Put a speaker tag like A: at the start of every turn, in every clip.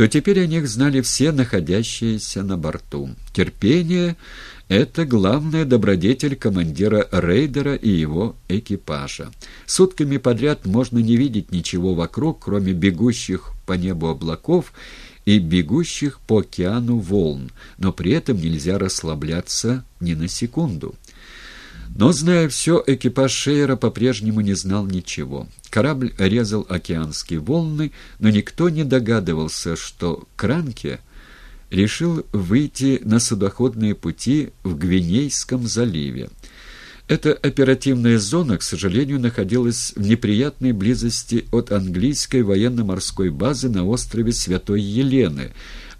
A: то теперь о них знали все находящиеся на борту. Терпение — это главная добродетель командира рейдера и его экипажа. Сутками подряд можно не видеть ничего вокруг, кроме бегущих по небу облаков и бегущих по океану волн, но при этом нельзя расслабляться ни на секунду. Но, зная все, экипаж Шейера по-прежнему не знал ничего. Корабль резал океанские волны, но никто не догадывался, что Кранке решил выйти на судоходные пути в Гвинейском заливе. Эта оперативная зона, к сожалению, находилась в неприятной близости от английской военно-морской базы на острове Святой Елены,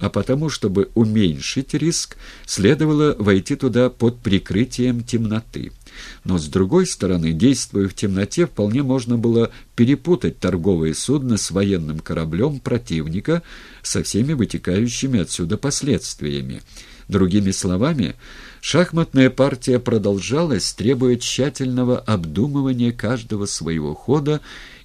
A: а потому, чтобы уменьшить риск, следовало войти туда под прикрытием темноты. Но, с другой стороны, действуя в темноте, вполне можно было перепутать торговое судно с военным кораблем противника со всеми вытекающими отсюда последствиями. Другими словами, шахматная партия продолжалась, требуя тщательного обдумывания каждого своего хода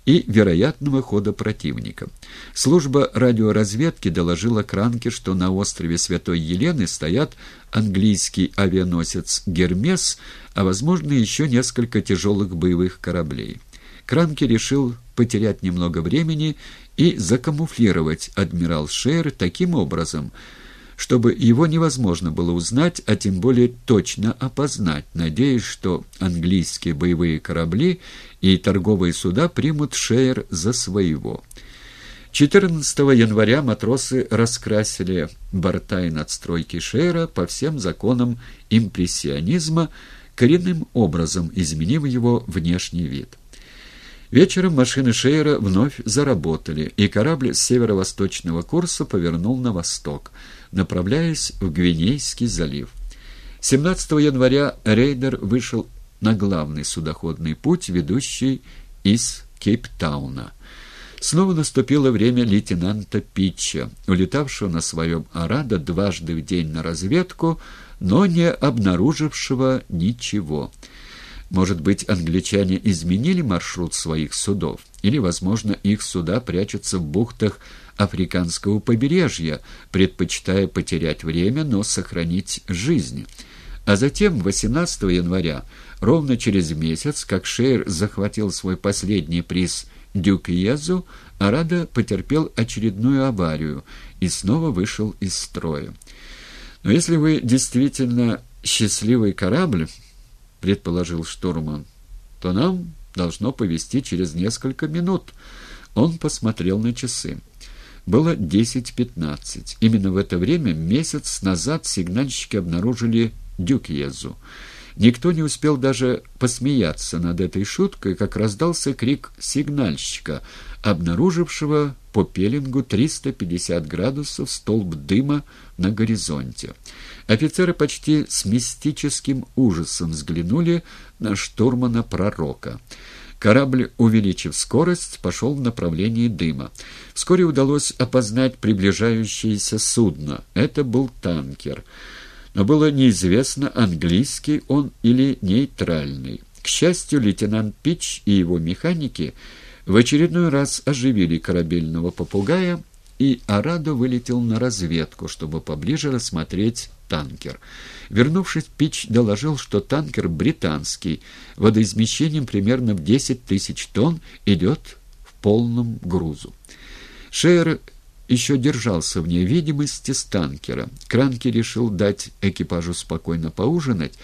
A: и вероятного хода противника. Служба радиоразведки доложила Кранке, что на острове Святой Елены стоят английский авианосец «Гермес», а, возможно, еще несколько тяжелых боевых кораблей. Кранке решил потерять немного времени и закамуфлировать адмирал Шейр таким образом – чтобы его невозможно было узнать, а тем более точно опознать, надеясь, что английские боевые корабли и торговые суда примут Шейер за своего. 14 января матросы раскрасили борта и надстройки Шейера по всем законам импрессионизма, коренным образом изменив его внешний вид. Вечером машины Шейера вновь заработали, и корабль с северо-восточного курса повернул на восток, направляясь в Гвинейский залив. 17 января рейдер вышел на главный судоходный путь, ведущий из Кейптауна. Снова наступило время лейтенанта Питча, улетавшего на своем Арадо дважды в день на разведку, но не обнаружившего ничего — может быть, англичане изменили маршрут своих судов? Или, возможно, их суда прячутся в бухтах африканского побережья, предпочитая потерять время, но сохранить жизнь? А затем, 18 января, ровно через месяц, как Шейр захватил свой последний приз Дюк-Езу, Арада потерпел очередную аварию и снова вышел из строя. Но если вы действительно счастливый корабль, предположил штурман, то нам должно повести через несколько минут. Он посмотрел на часы. Было 10.15. Именно в это время, месяц назад, сигнальщики обнаружили Дюкьезу. Никто не успел даже посмеяться над этой шуткой, как раздался крик сигнальщика, обнаружившего по пеленгу 350 градусов столб дыма на горизонте. Офицеры почти с мистическим ужасом взглянули на штурмана-пророка. Корабль, увеличив скорость, пошел в направлении дыма. Вскоре удалось опознать приближающееся судно. Это был танкер. Но было неизвестно, английский он или нейтральный. К счастью, лейтенант Пич и его механики в очередной раз оживили корабельного попугая, и Арадо вылетел на разведку, чтобы поближе рассмотреть танкер. Вернувшись, Пич доложил, что танкер британский, водоизмещением примерно в 10 тысяч тонн, идет в полном грузу. Шейер еще держался вне видимости с танкера. Кранки решил дать экипажу спокойно поужинать,